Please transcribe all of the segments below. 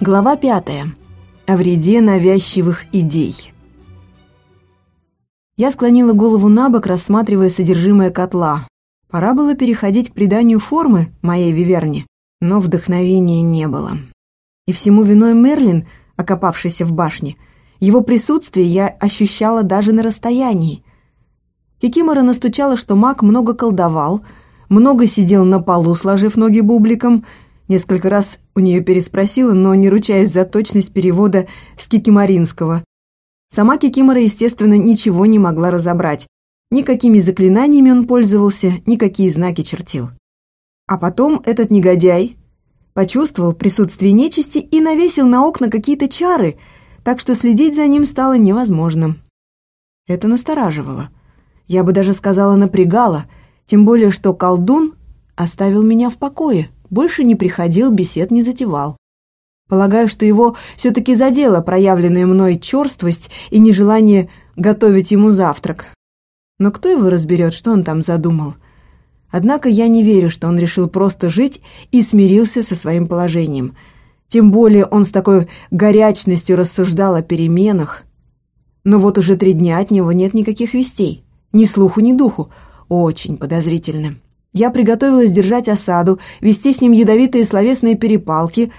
Глава пятая. О вреде навязчивых идей. Я склонила голову на бок, рассматривая содержимое котла. Пора было переходить к приданию формы моей виверни, но вдохновения не было. И всему виной Мерлин, окопавшийся в башне. Его присутствие я ощущала даже на расстоянии. Кикимора настучала, что маг много колдовал, много сидел на полу, сложив ноги бубликом, Несколько раз у нее переспросила, но не ручаюсь за точность перевода с кикиморинского. Сама Кикимора, естественно, ничего не могла разобрать. Никакими заклинаниями он пользовался, никакие знаки чертил. А потом этот негодяй почувствовал присутствие нечисти и навесил на окна какие-то чары, так что следить за ним стало невозможным. Это настораживало. Я бы даже сказала, напрягало, тем более что колдун оставил меня в покое больше не приходил, бесед не затевал. Полагаю, что его все-таки задела проявленная мной черствость и нежелание готовить ему завтрак. Но кто его разберет, что он там задумал? Однако я не верю, что он решил просто жить и смирился со своим положением. Тем более он с такой горячностью рассуждал о переменах. Но вот уже три дня от него нет никаких вестей. Ни слуху, ни духу. Очень подозрительно. Я приготовилась держать осаду, вести с ним ядовитые словесные перепалки,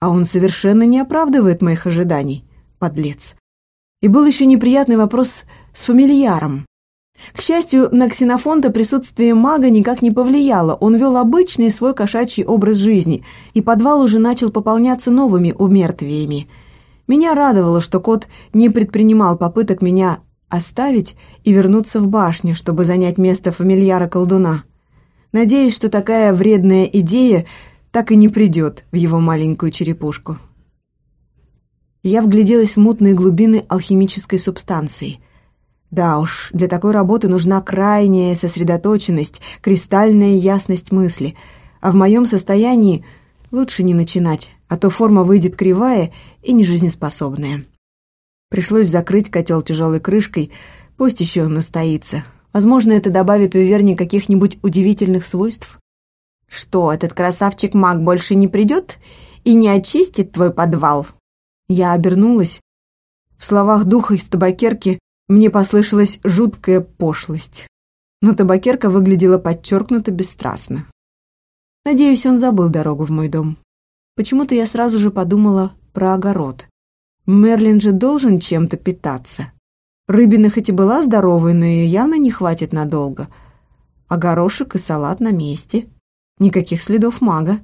а он совершенно не оправдывает моих ожиданий, подлец. И был еще неприятный вопрос с фамильяром. К счастью, на ксенофонта присутствие мага никак не повлияло, он вел обычный свой кошачий образ жизни, и подвал уже начал пополняться новыми умертвиями. Меня радовало, что кот не предпринимал попыток меня оставить и вернуться в башню, чтобы занять место фамильяра-колдуна. Надеюсь, что такая вредная идея так и не придет в его маленькую черепушку. Я вгляделась в мутные глубины алхимической субстанции. Да уж, для такой работы нужна крайняя сосредоточенность, кристальная ясность мысли, а в моем состоянии лучше не начинать, а то форма выйдет кривая и нежизнеспособная. Пришлось закрыть котел тяжелой крышкой, пусть еще он настоится, Возможно, это добавит Виверне каких-нибудь удивительных свойств. Что, этот красавчик маг больше не придет и не очистит твой подвал? Я обернулась. В словах духа из табакерки мне послышалась жуткая пошлость. Но табакерка выглядела подчеркнуто бесстрастно. Надеюсь, он забыл дорогу в мой дом. Почему-то я сразу же подумала про огород. Мерлин же должен чем-то питаться. Рыбина хоть и была здоровой, но ее явно не хватит надолго. А горошек и салат на месте. Никаких следов мага.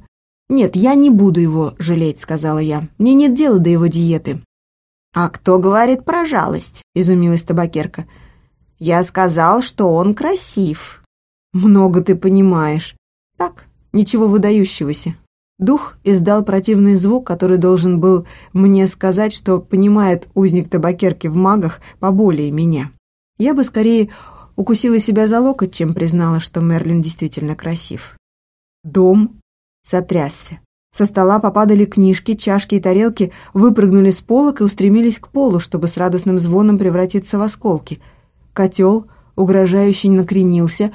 «Нет, я не буду его жалеть», — сказала я. «Мне нет дела до его диеты». «А кто говорит про жалость?» — изумилась табакерка. «Я сказал, что он красив». «Много ты понимаешь». «Так, ничего выдающегося. Дух издал противный звук, который должен был мне сказать, что понимает узник табакерки в магах поболее меня. Я бы скорее укусила себя за локоть, чем признала, что Мерлин действительно красив. Дом сотрясся. Со стола попадали книжки, чашки и тарелки, выпрыгнули с полок и устремились к полу, чтобы с радостным звоном превратиться в осколки. Котел угрожающе накренился,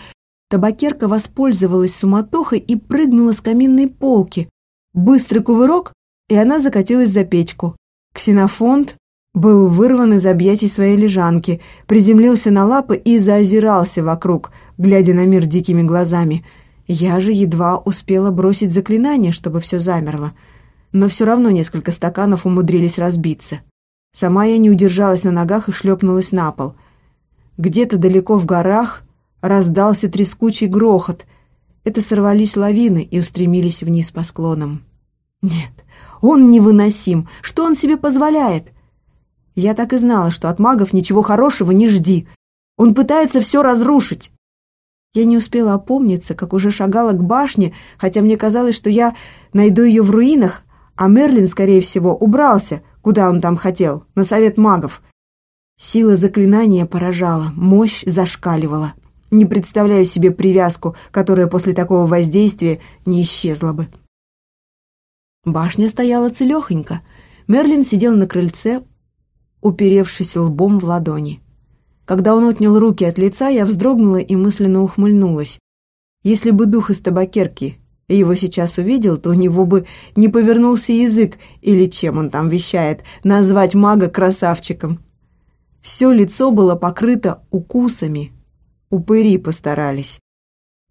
Табакерка воспользовалась суматохой и прыгнула с каминной полки. Быстрый кувырок, и она закатилась за печку. Ксенофонт был вырван из объятий своей лежанки, приземлился на лапы и заозирался вокруг, глядя на мир дикими глазами. Я же едва успела бросить заклинание, чтобы все замерло. Но все равно несколько стаканов умудрились разбиться. Сама я не удержалась на ногах и шлепнулась на пол. Где-то далеко в горах Раздался трескучий грохот. Это сорвались лавины и устремились вниз по склонам. Нет, он невыносим. Что он себе позволяет? Я так и знала, что от магов ничего хорошего не жди. Он пытается все разрушить. Я не успела опомниться, как уже шагала к башне, хотя мне казалось, что я найду ее в руинах, а Мерлин, скорее всего, убрался, куда он там хотел, на совет магов. Сила заклинания поражала, мощь зашкаливала. Не представляю себе привязку, которая после такого воздействия не исчезла бы. Башня стояла целехонько. Мерлин сидел на крыльце, уперевшись лбом в ладони. Когда он отнял руки от лица, я вздрогнула и мысленно ухмыльнулась. Если бы дух из табакерки его сейчас увидел, то у него бы не повернулся язык, или чем он там вещает, назвать мага красавчиком. Все лицо было покрыто укусами. Упыри постарались.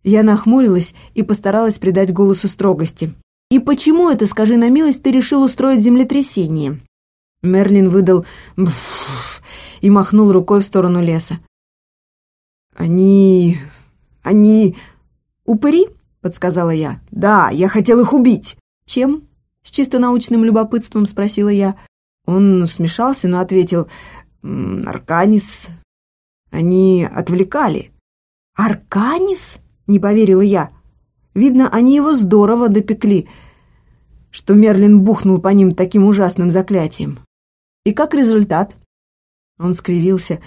Я нахмурилась и постаралась придать голосу строгости. «И почему это, скажи на милость, ты решил устроить землетрясение?» Мерлин выдал «бф» и махнул рукой в сторону леса. «Они... они... упыри?» — подсказала я. «Да, я хотел их убить». «Чем?» — с чисто научным любопытством спросила я. Он смешался, но ответил «Арканис». Они отвлекали. «Арканис?» — не поверила я. Видно, они его здорово допекли, что Мерлин бухнул по ним таким ужасным заклятием. И как результат? Он скривился.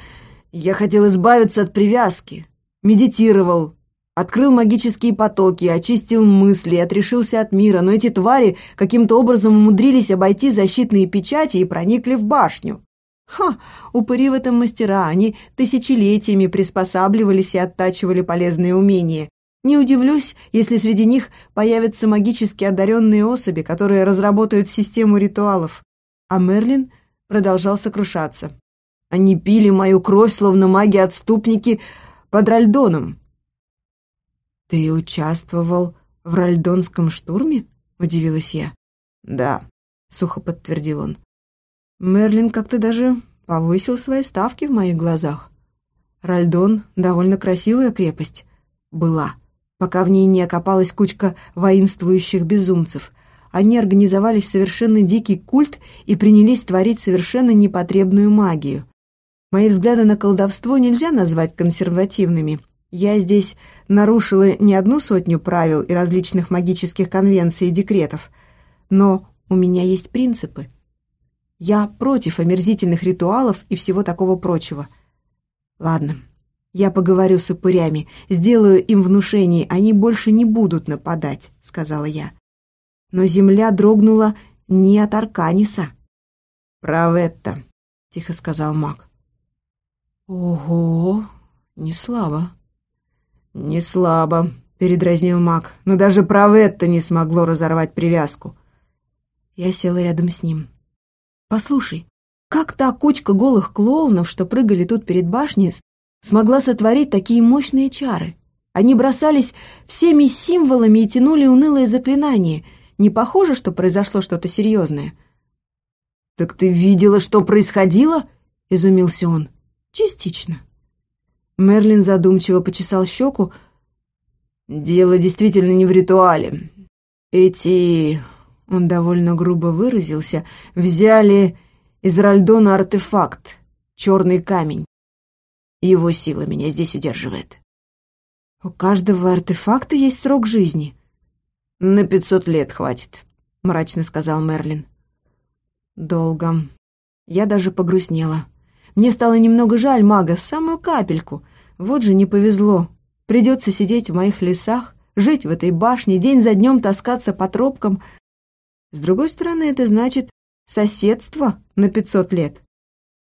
Я хотел избавиться от привязки. Медитировал, Открыл магические потоки, очистил мысли, отрешился от мира, но эти твари каким-то образом умудрились обойти защитные печати и проникли в башню. Ха, упыри в этом мастера, они тысячелетиями приспосабливались и оттачивали полезные умения. Не удивлюсь, если среди них появятся магически одаренные особи, которые разработают систему ритуалов. А Мерлин продолжал сокрушаться. Они пили мою кровь, словно маги-отступники под Ральдоном. «Ты участвовал в Ральдонском штурме?» — удивилась я. «Да», — сухо подтвердил он. Мерлин как-то даже повысил свои ставки в моих глазах. Ральдон — довольно красивая крепость. Была, пока в ней не окопалась кучка воинствующих безумцев. Они организовались в совершенно дикий культ и принялись творить совершенно непотребную магию. Мои взгляды на колдовство нельзя назвать консервативными — я здесь нарушила не одну сотню правил и различных магических конвенций и декретов, но у меня есть принципы. Я против омерзительных ритуалов и всего такого прочего. Ладно, я поговорю с упырями, сделаю им внушение, они больше не будут нападать, сказала я. Но земля дрогнула не от Арканиса. «Праветта», — тихо сказал маг. «Ого, не слабо», «Не слабо», — передразнил маг, «но даже Праветта не смогло разорвать привязку». Я села рядом с ним. «Послушай, как та кучка голых клоунов, что прыгали тут перед башней, смогла сотворить такие мощные чары? Они бросались всеми символами и тянули унылые заклинания. Не похоже, что произошло что-то серьезное?» «Так ты видела, что происходило?» — изумился он. «Частично», Мерлин задумчиво почесал щеку. «Дело действительно не в ритуале. Эти...» Он довольно грубо выразился. «Взяли из Ральдона артефакт, черный камень. Его сила меня здесь удерживает». «У каждого артефакта есть срок жизни». «На пятьсот лет хватит», — мрачно сказал Мерлин. «Долго. Я даже погрустнела. Мне стало немного жаль мага, самую капельку. Вот же не повезло. Придется сидеть в моих лесах, жить в этой башне, день за днем таскаться по тропкам. С другой стороны, это значит соседство на пятьсот лет.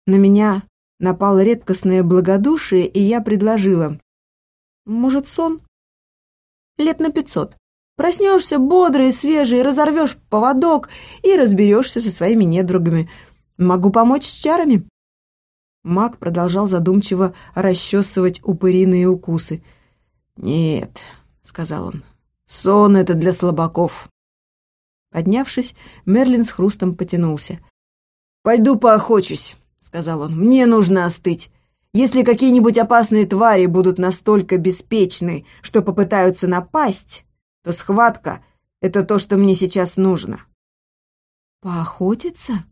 На меня напало редкостное благодушие, и я предложила. Может, сон? Лет на пятьсот. Проснешься бодрый свежий, разорвешь поводок и разберешься со своими недругами. Могу помочь с чарами. Маг продолжал задумчиво расчесывать упыриные укусы. «Нет», — сказал он, — «сон — это для слабаков». Поднявшись, Мерлин с хрустом потянулся. «Пойду поохочусь», — сказал он, — «мне нужно остыть. Если какие-нибудь опасные твари будут настолько беспечны, что попытаются напасть, то схватка — это то, что мне сейчас нужно». «Поохотиться?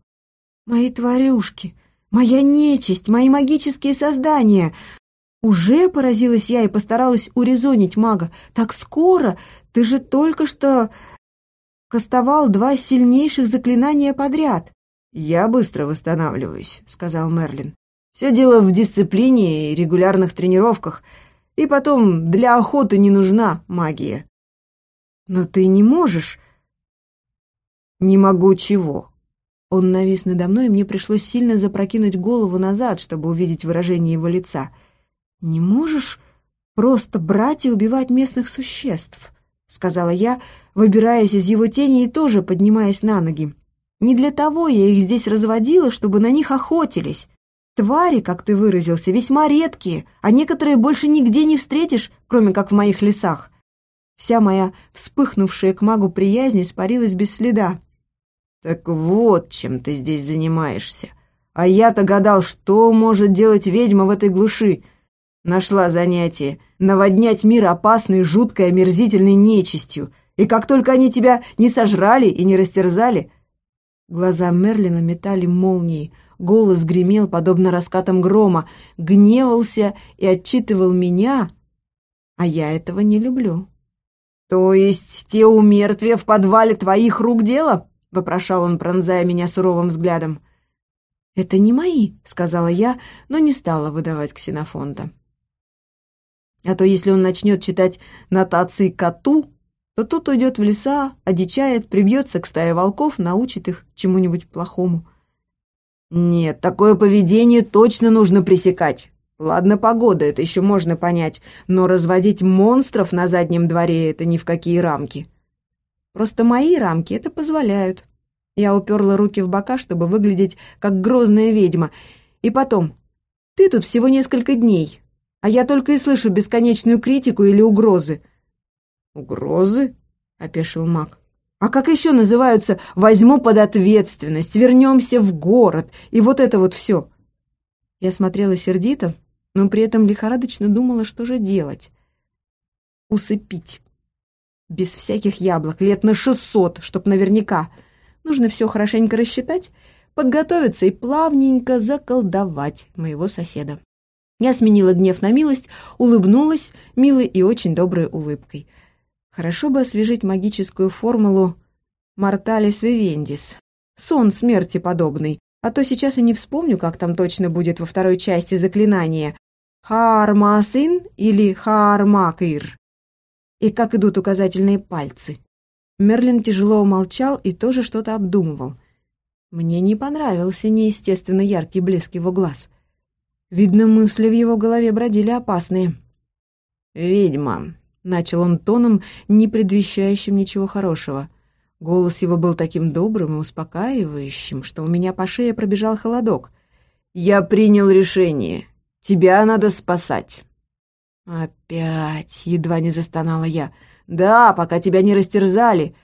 Мои тварюшки!» Моя нечисть, мои магические создания. Уже поразилась я и постаралась урезонить мага. Так скоро? Ты же только что кастовал два сильнейших заклинания подряд. Я быстро восстанавливаюсь, сказал Мерлин. Все дело в дисциплине и регулярных тренировках. И потом, для охоты не нужна магия. Но ты не можешь. Не могу чего? Он навис надо мной, и мне пришлось сильно запрокинуть голову назад, чтобы увидеть выражение его лица. «Не можешь просто брать и убивать местных существ?» — сказала я, выбираясь из его тени и тоже поднимаясь на ноги. «Не для того я их здесь разводила, чтобы на них охотились. Твари, как ты выразился, весьма редкие, а некоторые больше нигде не встретишь, кроме как в моих лесах. Вся моя вспыхнувшая к магу приязнь испарилась без следа. «Так вот, чем ты здесь занимаешься. А я-то гадал, что может делать ведьма в этой глуши. Нашла занятие — наводнять мир опасной, жуткой, омерзительной нечистью. И как только они тебя не сожрали и не растерзали...» Глаза Мерлина метали молнии, голос гремел, подобно раскатам грома, гневался и отчитывал меня, а я этого не люблю. «То есть те умертвия в подвале твоих рук дело?» — вопрошал он, пронзая меня суровым взглядом. «Это не мои», — сказала я, но не стала выдавать ксенофонта. А то если он начнет читать нотации коту, то тот уйдет в леса, одичает, прибьется к стае волков, научит их чему-нибудь плохому. «Нет, такое поведение точно нужно пресекать. Ладно, погода, это еще можно понять, но разводить монстров на заднем дворе — это ни в какие рамки». Просто мои рамки это позволяют. Я уперла руки в бока, чтобы выглядеть как грозная ведьма. И потом, ты тут всего несколько дней, а я только и слышу бесконечную критику или угрозы». «Угрозы?» — опешил маг. «А как еще называются «возьму под ответственность», «вернемся в город» и вот это вот все?» Я смотрела сердито, но при этом лихорадочно думала, что же делать. Усыпить. Без всяких яблок, лет на шестьсот, чтоб наверняка. Нужно все хорошенько рассчитать, подготовиться и плавненько заколдовать моего соседа. Я сменила гнев на милость, улыбнулась милой и очень доброй улыбкой. Хорошо бы освежить магическую формулу «Морталис вивендис», сон смерти подобный, а то сейчас и не вспомню, как там точно будет во второй части заклинания «Хаармасин» или «Хаармакир» и как идут указательные пальцы. Мерлин тяжело умолчал и тоже что-то обдумывал. Мне не понравился неестественно яркий блеск его глаз. Видно, мысли в его голове бродили опасные. «Ведьма», — начал он тоном, не предвещающим ничего хорошего. Голос его был таким добрым и успокаивающим, что у меня по шее пробежал холодок. «Я принял решение. Тебя надо спасать». «Опять!» — едва не застонала я. «Да, пока тебя не растерзали.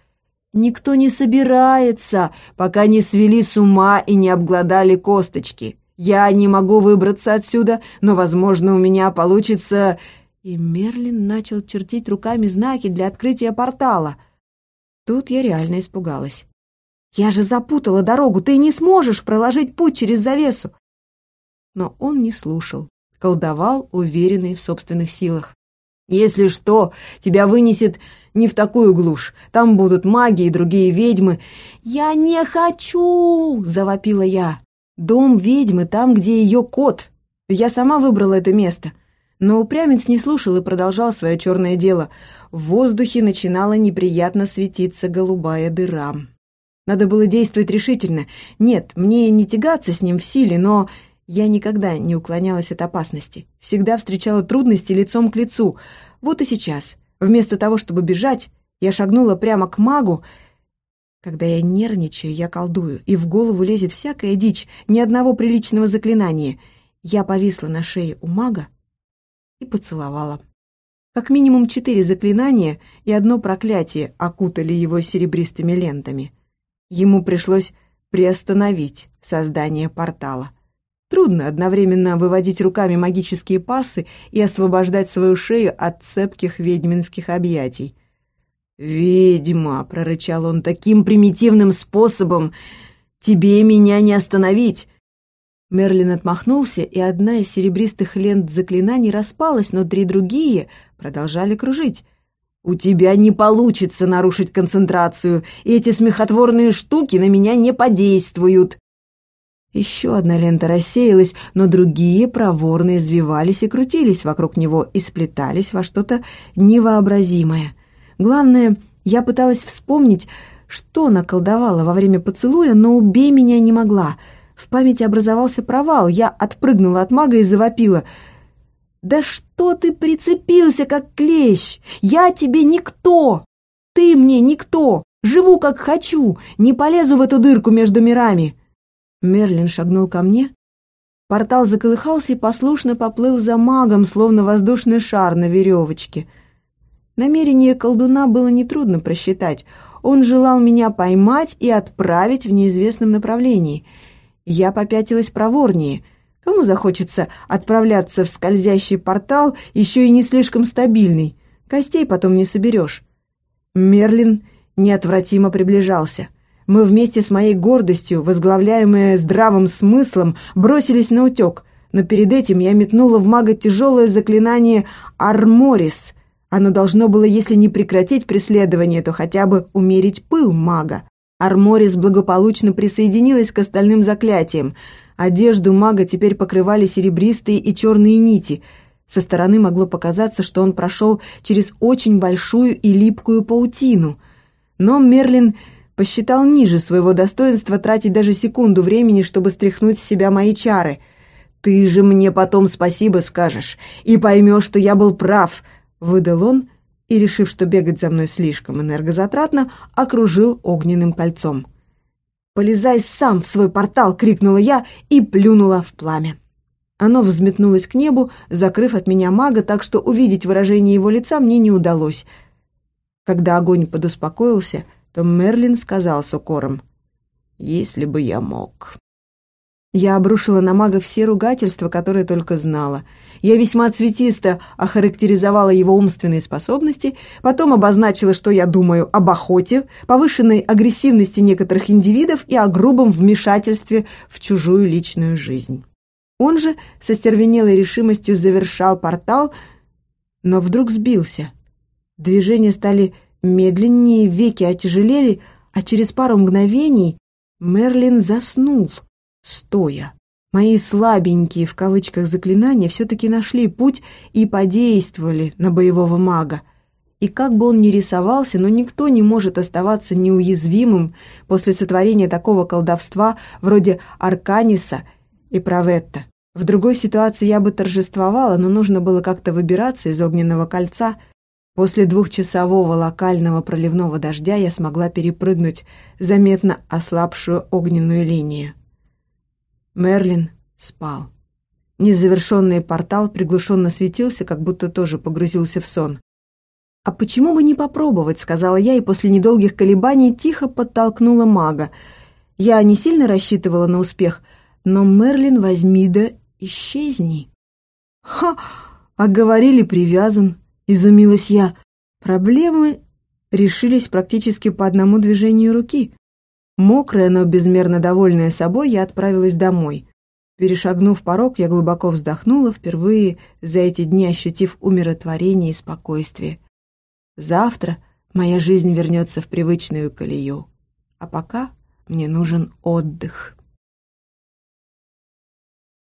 Никто не собирается, пока не свели с ума и не обглодали косточки. Я не могу выбраться отсюда, но, возможно, у меня получится...» И Мерлин начал чертить руками знаки для открытия портала. Тут я реально испугалась. «Я же запутала дорогу, ты не сможешь проложить путь через завесу!» но он не слушал, колдовал, уверенный в собственных силах. «Если что, тебя вынесет не в такую глушь. Там будут маги и другие ведьмы». «Я не хочу!» — завопила я. «Дом ведьмы там, где ее кот. Я сама выбрала это место». Но упрямец не слушал и продолжал свое черное дело. В воздухе начинала неприятно светиться голубая дыра. Надо было действовать решительно. Нет, мне не тягаться с ним в силе, но я никогда не уклонялась от опасности, всегда встречала трудности лицом к лицу. Вот и сейчас, вместо того, чтобы бежать, я шагнула прямо к магу. Когда я нервничаю, я колдую, и в голову лезет всякая дичь, ни одного приличного заклинания. Я повисла на шее у мага и поцеловала. Как минимум четыре заклинания и одно проклятие окутали его серебристыми лентами. Ему пришлось приостановить создание портала — Трудно одновременно выводить руками магические пасы и освобождать свою шею от цепких ведьминских объятий. «Ведьма!» — прорычал он таким примитивным способом. «Тебе меня не остановить!» Мерлин отмахнулся, и одна из серебристых лент заклинаний распалась, но три другие продолжали кружить. «У тебя не получится нарушить концентрацию, и эти смехотворные штуки на меня не подействуют!» Еще одна лента рассеялась, но другие проворно извивались и крутились вокруг него и сплетались во что-то невообразимое. Главное, я пыталась вспомнить, что наколдовала во время поцелуя, но убей меня не могла. В памяти образовался провал, я отпрыгнула от мага и завопила. «Да что ты прицепился, как клещ? Я тебе никто!» Ты мне никто! Живу как хочу! Не полезу в эту дырку между мирами!» Мерлин шагнул ко мне. Портал заколыхался и послушно поплыл за магом, словно воздушный шар на веревочке. Намерение колдуна было нетрудно просчитать. Он желал меня поймать и отправить в неизвестном направлении. Я попятилась проворнее. Кому захочется отправляться в скользящий портал, еще и не слишком стабильный? Костей потом не соберешь. Мерлин неотвратимо приближался. Мы вместе с моей гордостью, возглавляемые здравым смыслом, бросились на утек, но перед этим я метнула в мага тяжелое заклинание «Арморис», оно должно было, если не прекратить преследование, то хотя бы умерить пыл мага. Арморис благополучно присоединилась к остальным заклятиям. Одежду мага теперь покрывали серебристые и черные нити. Со стороны могло показаться, что он прошел через очень большую и липкую паутину. Но Мерлин посчитал ниже своего достоинства тратить даже секунду времени, чтобы стряхнуть с себя мои чары. «Ты же мне потом спасибо скажешь и поймешь, что я был прав», Выдал он и, решив, что бегать за мной слишком энергозатратно, окружил огненным кольцом. «Полезай сам в свой портал!» — крикнула я и плюнула в пламя. Оно взметнулось к небу, закрыв от меня мага, так что увидеть выражение его лица мне не удалось. Когда огонь подуспокоился, то Мерлин сказал с укором, «Если бы я мог». Я обрушила на мага все ругательства, которые только знала. Я весьма цветисто охарактеризовала его умственные способности, потом обозначила, что я думаю об охоте, повышенной агрессивности некоторых индивидов и о грубом вмешательстве в чужую личную жизнь. Он же со стервенелой решимостью завершал портал, но вдруг сбился. Движения стали медленнее, веки отяжелели, а через пару мгновений Мерлин заснул стоя. Мои слабенькие в кавычках заклинания все-таки нашли путь и подействовали на боевого мага. И как бы он ни рисовался, но никто не может оставаться неуязвимым после сотворения такого колдовства вроде Арканиса и Праветта. В другой ситуации я бы торжествовала, но нужно было как-то выбираться из огненного кольца. После двухчасового локального проливного дождя я смогла перепрыгнуть заметно ослабшую огненную линию. Мерлин спал. Незавершенный портал приглушенно светился, как будто тоже погрузился в сон. «А почему бы не попробовать?» — сказала я, и после недолгих колебаний тихо подтолкнула мага. Я не сильно рассчитывала на успех, но Мерлин возьми да исчезни. «Ха! А говорили, привязан!» — изумилась я. Проблемы решились практически по одному движению руки. Мокрая, но безмерно довольная собой, я отправилась домой. Перешагнув порог, я глубоко вздохнула, впервые за эти дни ощутив умиротворение и спокойствие. Завтра моя жизнь вернется в привычную колею, а пока мне нужен отдых.